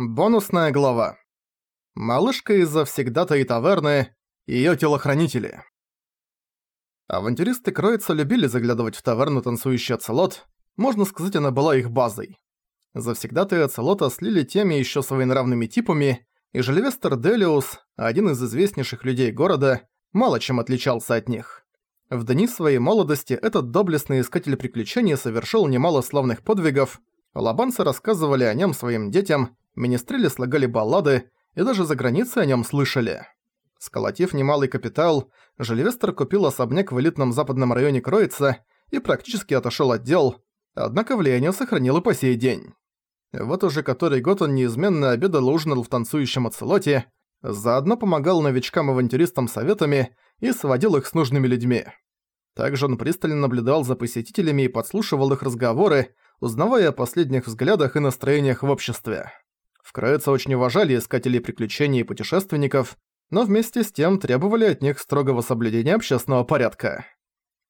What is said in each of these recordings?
Бонусная глава. Малышка из завсегдата и таверны, её телохранители. Авантюристы Кроица любили заглядывать в таверну танцующий оцелот, можно сказать, она была их базой. Завсегдаты оцелота слили теми ещё своенравными типами, и Жильвестер Делиус, один из известнейших людей города, мало чем отличался от них. В дни своей молодости этот доблестный искатель приключений совершил немало славных подвигов, лабанцы рассказывали о нем своим детям, министрели слагали баллады и даже за границей о нем слышали. Сколотив немалый капитал, Жильвестер купил особняк в элитном западном районе Кроица и практически отошел от дел, однако влияние сохранил и по сей день. Вот уже который год он неизменно обедал и ужинал в танцующем оцелоте, заодно помогал новичкам-авантюристам советами и сводил их с нужными людьми. Также он пристально наблюдал за посетителями и подслушивал их разговоры, узнавая о последних взглядах и настроениях в обществе. В Кроице очень уважали искателей приключений и путешественников, но вместе с тем требовали от них строгого соблюдения общественного порядка.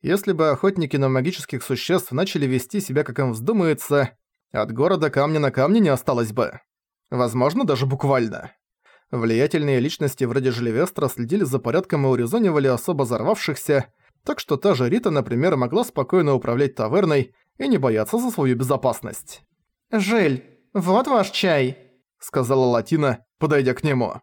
Если бы охотники на магических существ начали вести себя как им вздумается, от города камня на камне не осталось бы. Возможно, даже буквально. Влиятельные личности вроде Желевестра следили за порядком и урезонивали особо взорвавшихся, так что та же Рита, например, могла спокойно управлять таверной и не бояться за свою безопасность. «Жиль, вот ваш чай», — сказала Латина, подойдя к нему.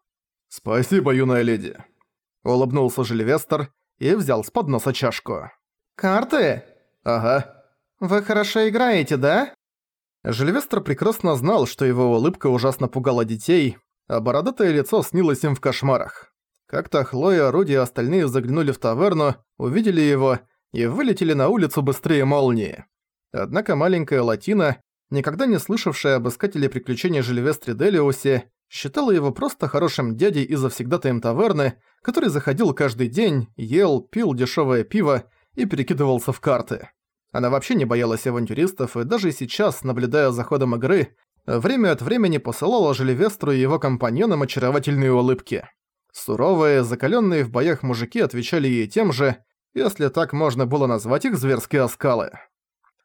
«Спасибо, юная леди», — улыбнулся Жильвестр и взял с подноса чашку. «Карты?» «Ага». «Вы хорошо играете, да?» Жильвестр прекрасно знал, что его улыбка ужасно пугала детей, а бородатое лицо снилось им в кошмарах. Как-то Хлоя, Руди и остальные заглянули в таверну, увидели его и вылетели на улицу быстрее молнии. Однако маленькая Латина, никогда не слышавшая об искателе приключений Жильвестре Делиусе, считала его просто хорошим дядей и завсегдатаем таверны, который заходил каждый день, ел, пил дешевое пиво и перекидывался в карты. Она вообще не боялась авантюристов и даже сейчас, наблюдая за ходом игры, время от времени посылала Желевестру и его компаньонам очаровательные улыбки. Суровые, закаленные в боях мужики отвечали ей тем же, если так можно было назвать их зверские оскалы.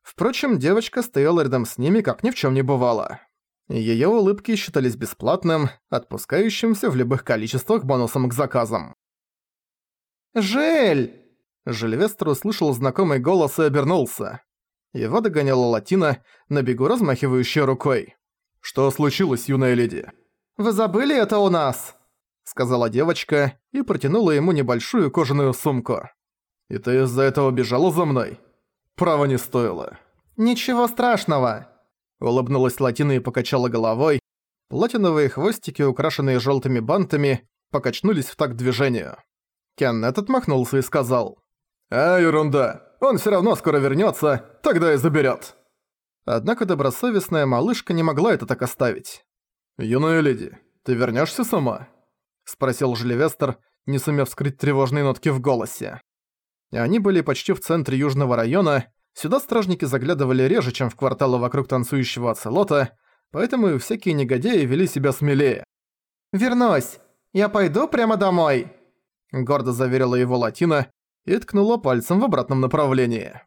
Впрочем, девочка стояла рядом с ними, как ни в чем не бывало. Её улыбки считались бесплатным, отпускающимся в любых количествах бонусом к заказам. «Жель!» Жильвестр услышал знакомый голос и обернулся. Его догоняла Латина, на бегу размахивающая рукой. «Что случилось, юная леди?» «Вы забыли это у нас?» Сказала девочка и протянула ему небольшую кожаную сумку. «И ты из-за этого бежала за мной?» «Право не стоило». «Ничего страшного!» Улыбнулась Латина и покачала головой. Платиновые хвостики, украшенные желтыми бантами, покачнулись в такт движению. Кеннет отмахнулся и сказал. «А, ерунда. Он все равно скоро вернется, тогда и заберет. Однако добросовестная малышка не могла это так оставить. «Юная леди, ты вернешься сама?» Спросил Жлевестер, не сумев скрыть тревожные нотки в голосе. Они были почти в центре южного района, Сюда стражники заглядывали реже, чем в кварталы вокруг танцующего оцелота, поэтому и всякие негодяи вели себя смелее. «Вернусь! Я пойду прямо домой!» Гордо заверила его Латина и ткнула пальцем в обратном направлении.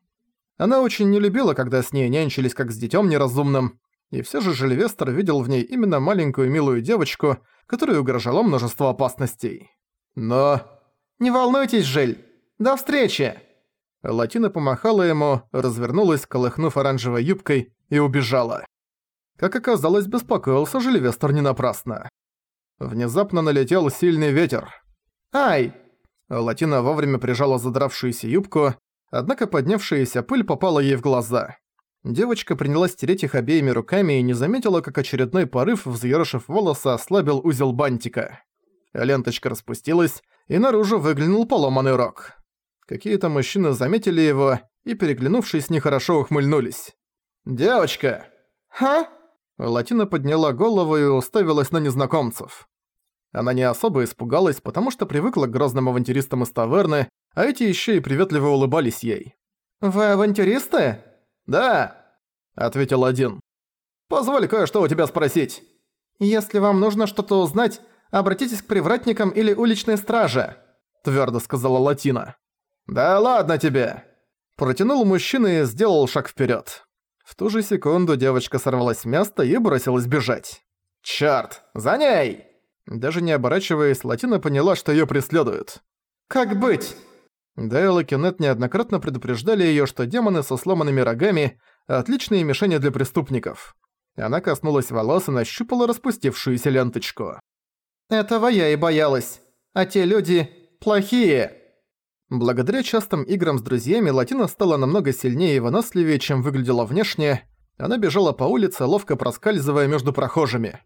Она очень не любила, когда с ней нянчились как с детём неразумным, и всё же Жильвестер видел в ней именно маленькую милую девочку, которой угрожало множество опасностей. Но... «Не волнуйтесь, Жиль! До встречи!» Латина помахала ему, развернулась, колыхнув оранжевой юбкой, и убежала. Как оказалось, беспокоился Жильвестр не напрасно. Внезапно налетел сильный ветер. «Ай!» Латина вовремя прижала задравшуюся юбку, однако поднявшаяся пыль попала ей в глаза. Девочка принялась тереть их обеими руками и не заметила, как очередной порыв, взъерошив волосы, ослабил узел бантика. Ленточка распустилась, и наружу выглянул поломанный рог. Какие-то мужчины заметили его и, переглянувшись, нехорошо ухмыльнулись. «Девочка!» «Ха?» Латина подняла голову и уставилась на незнакомцев. Она не особо испугалась, потому что привыкла к грозным авантюристам из таверны, а эти еще и приветливо улыбались ей. «Вы авантюристы?» «Да», — ответил один. «Позволь кое-что у тебя спросить». «Если вам нужно что-то узнать, обратитесь к привратникам или уличной страже», — твердо сказала Латина. «Да ладно тебе!» Протянул мужчина и сделал шаг вперед. В ту же секунду девочка сорвалась с места и бросилась бежать. «Чёрт! За ней!» Даже не оборачиваясь, Латина поняла, что её преследуют. «Как быть?» Дейл и Кеннет неоднократно предупреждали её, что демоны со сломанными рогами – отличные мишени для преступников. Она коснулась волос и нащупала распустившуюся ленточку. «Этого я и боялась. А те люди плохие!» Благодаря частым играм с друзьями Латина стала намного сильнее и выносливее, чем выглядела внешне. Она бежала по улице, ловко проскальзывая между прохожими.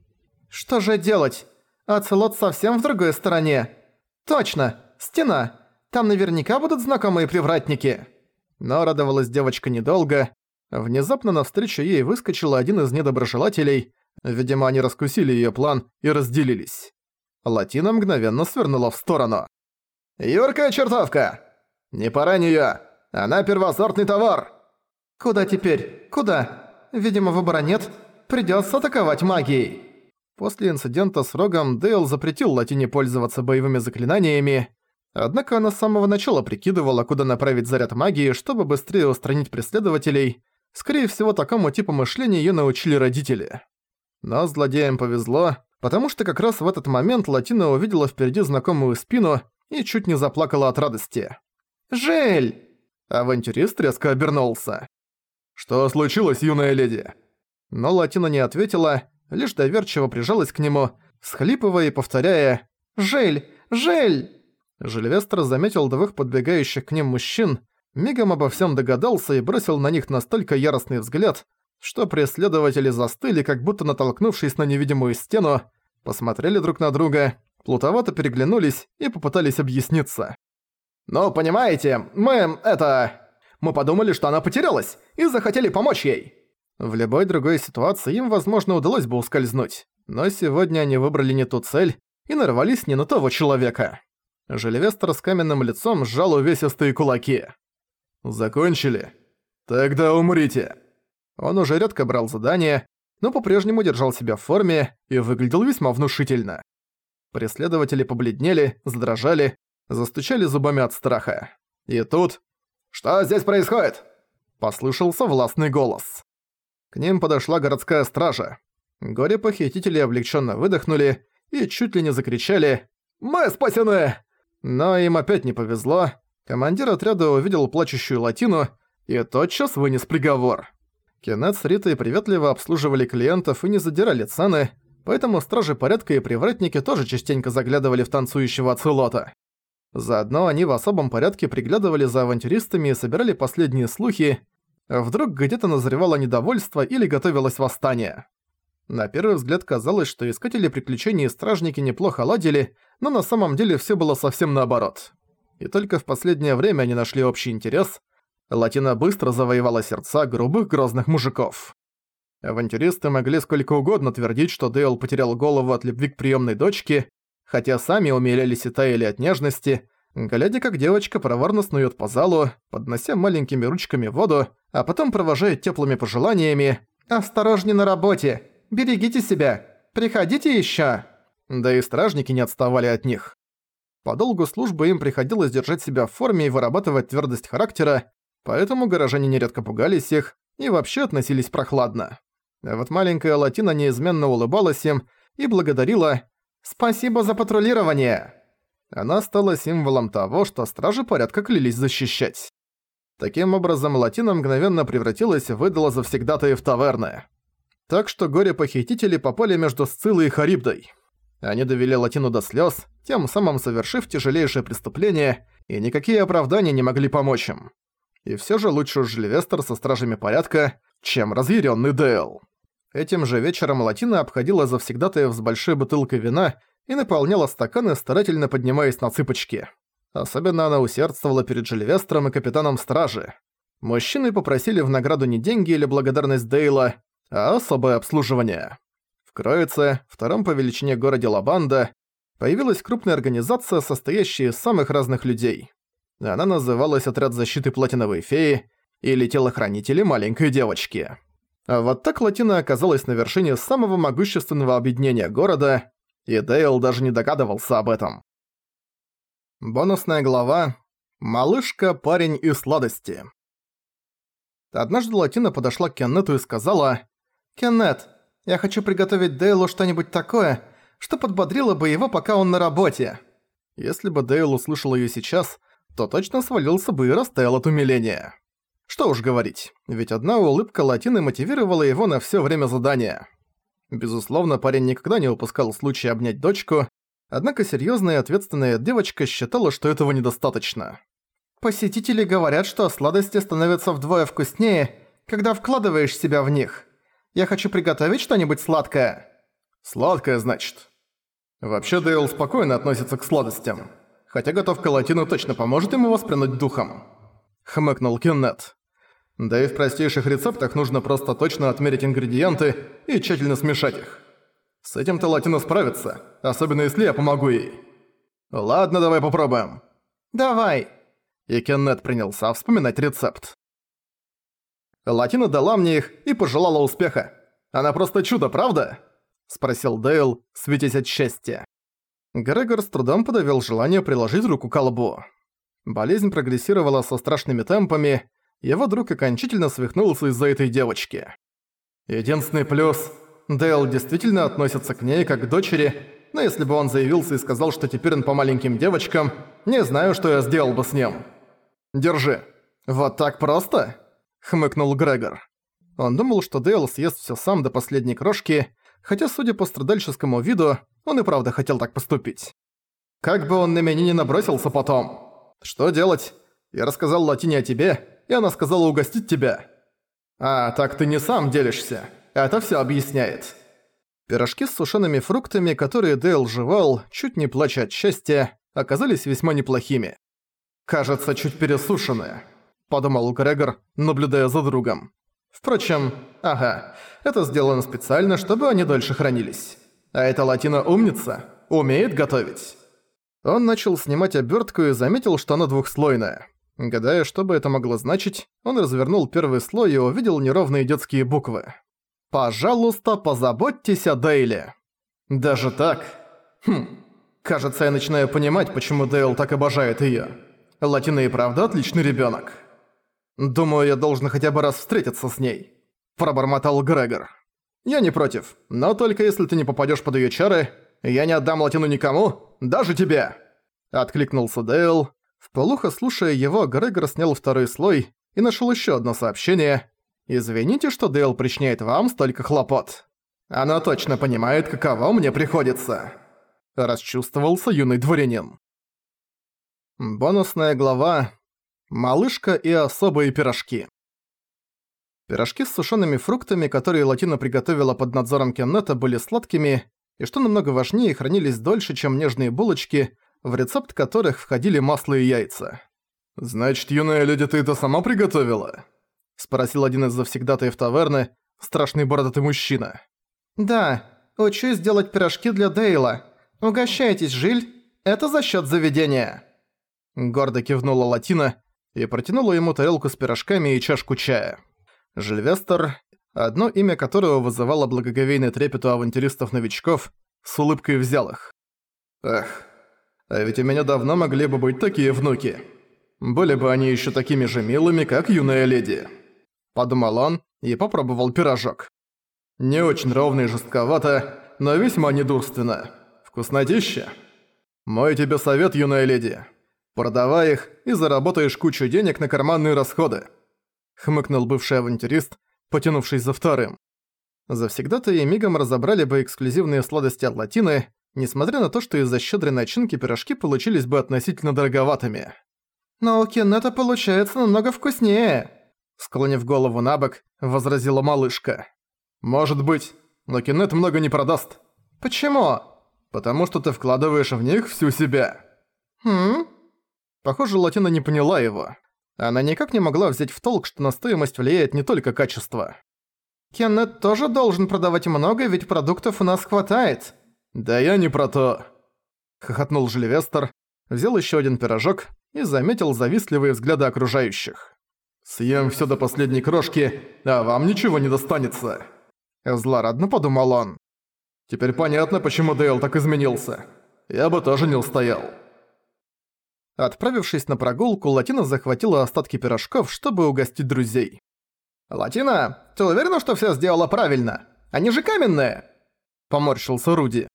«Что же делать? Оцелот совсем в другой стороне. Точно, стена. Там наверняка будут знакомые привратники». Но радовалась девочка недолго. Внезапно навстречу ей выскочил один из недоброжелателей. Видимо, они раскусили её план и разделились. Латина мгновенно свернула в сторону. «Юркая чертовка! Не пора неё! Она первосортный товар!» «Куда теперь? Куда? Видимо, выбора нет. Придётся атаковать магией». После инцидента с Рогом Дейл запретил Латине пользоваться боевыми заклинаниями, однако она с самого начала прикидывала, куда направить заряд магии, чтобы быстрее устранить преследователей. Скорее всего, такому типу мышления её научили родители. Но злодеям повезло, потому что как раз в этот момент Латина увидела впереди знакомую спину и чуть не заплакала от радости. «Жель!» Авантюрист резко обернулся. «Что случилось, юная леди?» Но Латина не ответила, лишь доверчиво прижалась к нему, схлипывая и повторяя «Жель! Жель!» Жильвестр заметил двух подбегающих к ним мужчин, мигом обо всем догадался и бросил на них настолько яростный взгляд, что преследователи застыли, как будто натолкнувшись на невидимую стену, посмотрели друг на друга плутовато переглянулись и попытались объясниться. «Ну, понимаете, мы, это... Мы подумали, что она потерялась, и захотели помочь ей». В любой другой ситуации им, возможно, удалось бы ускользнуть, но сегодня они выбрали не ту цель и нарвались не на того человека. Желевестер с каменным лицом сжал увесистые кулаки. «Закончили? Тогда умрите!» Он уже редко брал задания, но по-прежнему держал себя в форме и выглядел весьма внушительно. Преследователи побледнели, задрожали, застучали зубами от страха. И тут... «Что здесь происходит?» Послышался властный голос. К ним подошла городская стража. Горе-похитители облегченно выдохнули и чуть ли не закричали «Мы спасены!». Но им опять не повезло. Командир отряда увидел плачущую латину и тотчас вынес приговор. Кеннет с Ритой приветливо обслуживали клиентов и не задирали цены, поэтому стражи порядка и привратники тоже частенько заглядывали в танцующего оцелота. Заодно они в особом порядке приглядывали за авантюристами и собирали последние слухи, вдруг где-то назревало недовольство или готовилось восстание. На первый взгляд казалось, что искатели приключений и стражники неплохо ладили, но на самом деле все было совсем наоборот. И только в последнее время они нашли общий интерес. Латина быстро завоевала сердца грубых грозных мужиков. Авантюристы могли сколько угодно твердить, что Дейл потерял голову от любви к приемной дочке, хотя сами умилялись и таяли от нежности, глядя, как девочка проворно снует по залу, поднося маленькими ручками воду, а потом провожает теплыми пожеланиями «Осторожней на работе! Берегите себя! Приходите еще. Да и стражники не отставали от них. По долгу службы им приходилось держать себя в форме и вырабатывать твердость характера, поэтому горожане нередко пугались их и вообще относились прохладно. Вот маленькая Латина неизменно улыбалась им и благодарила «Спасибо за патрулирование!». Она стала символом того, что стражи порядка клялись защищать. Таким образом, Латина мгновенно превратилась в идола в таверны. Так что горе-похитители попали между Сциллой и Харибдой. Они довели Латину до слез, тем самым совершив тяжелейшее преступление, и никакие оправдания не могли помочь им. И все же лучше уж Жильвестер со стражами порядка, чем разъяренный Дейл. Этим же вечером Латина обходила завсегдатаев с большой бутылкой вина и наполняла стаканы, старательно поднимаясь на цыпочки. Особенно она усердствовала перед Жильвестром и капитаном стражи. Мужчины попросили в награду не деньги или благодарность Дейла, а особое обслуживание. В Кроице, втором по величине городе Лабанда, появилась крупная организация, состоящая из самых разных людей. Она называлась «Отряд защиты платиновой феи» или «Телохранители маленькой девочки». А вот так Латина оказалась на вершине самого могущественного объединения города, и Дейл даже не догадывался об этом. Бонусная глава «Малышка, парень и сладости». Однажды Латина подошла к Кеннету и сказала «Кеннет, Я хочу приготовить Дейлу что-нибудь такое, что подбодрило бы его, пока он на работе». Если бы Дейл услышал её сейчас, то точно свалился бы и растаял от умиления. Что уж говорить, ведь одна улыбка Латины мотивировала его на всё время задания. Безусловно, парень никогда не упускал случая обнять дочку, однако серьёзная и ответственная девочка считала, что этого недостаточно. «Посетители говорят, что сладости становятся вдвое вкуснее, когда вкладываешь себя в них. Я хочу приготовить что-нибудь сладкое». «Сладкое, значит?» Вообще Дейл спокойно относится к сладостям, хотя готовка Латину точно поможет ему воспрянуть духом. Хмыкнул Кеннет. Да и в простейших рецептах нужно просто точно отмерить ингредиенты и тщательно смешать их. С этим-то Латина справится, особенно если я помогу ей. Ладно, давай попробуем. Давай. И Кеннет принялся вспоминать рецепт. Латина дала мне их и пожелала успеха. Она просто чудо, правда? Спросил Дейл, светясь от счастья. Грегор с трудом подавил желание приложить руку к колбу. Болезнь прогрессировала со страшными темпами, его друг окончательно свихнулся из-за этой девочки. Единственный плюс – Дейл действительно относится к ней как к дочери, но если бы он заявился и сказал, что теперь он по маленьким девочкам, не знаю, что я сделал бы с ним. «Держи». «Вот так просто?» – хмыкнул Грегор. Он думал, что Дейл съест всё сам до последней крошки, хотя, судя по страдальческому виду, он и правда хотел так поступить. Как бы он на меня не набросился потом. Что делать? Я рассказал Латине о тебе, и она сказала угостить тебя. А, так ты не сам делишься. Это всё объясняет. Пирожки с сушеными фруктами, которые Дейл жевал, чуть не плача от счастья, оказались весьма неплохими. «Кажется, чуть пересушенные», — подумал Грегор, наблюдая за другом. Впрочем, ага, это сделано специально, чтобы они дольше хранились. А эта латина умница, умеет готовить. Он начал снимать обертку и заметил, что она двухслойная. Гадая, что бы это могло значить, он развернул первый слой и увидел неровные детские буквы. «Пожалуйста, позаботьтесь о Дейле». Даже так? Хм, кажется, я начинаю понимать, почему Дейл так обожает её. Латина и правда отличный ребёнок. «Думаю, я должен хотя бы раз встретиться с ней», – пробормотал Грегор. «Я не против, но только если ты не попадёшь под её чары, я не отдам Латину никому, даже тебе!» Откликнулся Дейл. Вполуха слушая его, Грегор снял второй слой и нашёл ещё одно сообщение. «Извините, что Дейл причиняет вам столько хлопот. Она точно понимает, каково мне приходится». Расчувствовался юный дворянин. Бонусная глава Малышка и особые пирожки. Пирожки с сушеными фруктами, которые Латина приготовила под надзором Кеннета, были сладкими и, что намного важнее, хранились дольше, чем нежные булочки, в рецепт которых входили масло и яйца. «Значит, юная леди, ты это сама приготовила?» – спросил один из завсегдатаев таверны, страшный бородатый мужчина. «Да, учусь делать пирожки для Дейла. Угощайтесь, Жиль, это за счет заведения». Гордо кивнула Латина, и протянула ему тарелку с пирожками и чашку чая. Жильвестер, одно имя которого вызывало благоговейный трепет у авантюристов-новичков, с улыбкой взял их. «Эх, а ведь у меня давно могли бы быть такие внуки. Были бы они еще такими же милыми, как юная леди». Подумал он и попробовал пирожок. Не очень ровно и жестковато, но весьма недурственно. Вкуснотища. Мой тебе совет, юная леди. Продавай их и заработаешь кучу денег на карманные расходы», — хмыкнул бывший авантюрист, потянувшись за вторым. Завсегда-то и мигом разобрали бы эксклюзивные сладости от латины, несмотря на то, что из-за щедрой начинки пирожки получились бы относительно дороговатыми. «Но у Кеннета получается намного вкуснее», — склонив голову на бок, возразила малышка. «Может быть, но Кеннет много не продаст». «Почему?» «Потому что ты вкладываешь в них всю себя». «Хм?» Похоже, Латина не поняла его. Она никак не могла взять в толк, что на стоимость влияет не только качество. «Кеннет тоже должен продавать много, ведь продуктов у нас хватает». «Да я не про то», — хохотнул Жильвестер, взял еще один пирожок и заметил завистливые взгляды окружающих. «Съем все до последней крошки, а вам ничего не достанется». Злорадно подумал он. «Теперь понятно, почему Дейл так изменился. Я бы тоже не устоял». Отправившись на прогулку, Латина захватила остатки пирожков, чтобы угостить друзей. «Латина, ты уверена, что всё сделала правильно? Они же каменные!» Поморщился Руди.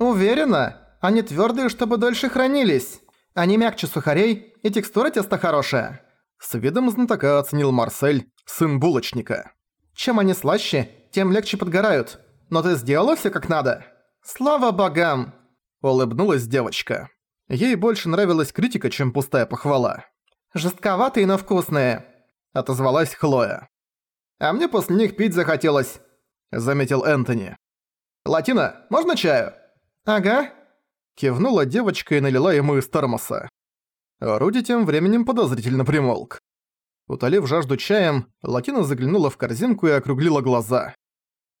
«Уверена, они твердые, чтобы дольше хранились. Они мягче сухарей, и текстура теста хорошая». С видом знатока оценил Марсель, сын булочника. «Чем они слаще, тем легче подгорают. Но ты сделала всё как надо?» «Слава богам!» Улыбнулась девочка. Ей больше нравилась критика, чем пустая похвала. «Жестковатые, но вкусные», — отозвалась Хлоя. «А мне после них пить захотелось», — заметил Энтони. «Латина, можно чаю?» «Ага», — кивнула девочка и налила ему из термоса. Руди тем временем подозрительно примолк. Утолив жажду чаем, Латина заглянула в корзинку и округлила глаза.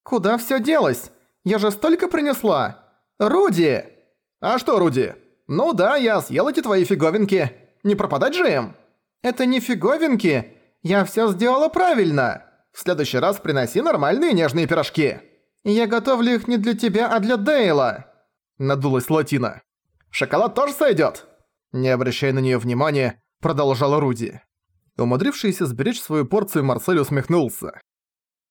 «Куда всё делось? Я же столько принесла! Руди!» «А что, Руди? Ну да, я съел эти твои фиговинки. Не пропадать же им?» «Это не фиговинки. Я всё сделала правильно. В следующий раз приноси нормальные нежные пирожки. Я готовлю их не для тебя, а для Дейла». Надулась Латина. «Шоколад тоже сойдёт?» Не обращая на неё внимания, продолжала Руди. Умудрившийся сберечь свою порцию, Марсель усмехнулся.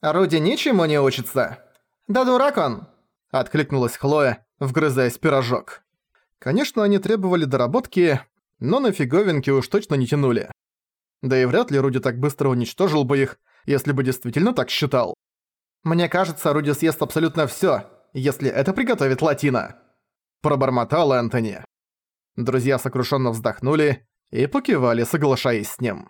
«Руди ничему не учится?» «Да дурак он!» – откликнулась Хлоя, вгрызаясь в пирожок. Конечно, они требовали доработки, но на фиговинки уж точно не тянули. Да и вряд ли Руди так быстро уничтожил бы их, если бы действительно так считал. «Мне кажется, Руди съест абсолютно всё, если это приготовит Латина», – пробормотал Энтони. Друзья сокрушенно вздохнули и покивали, соглашаясь с ним.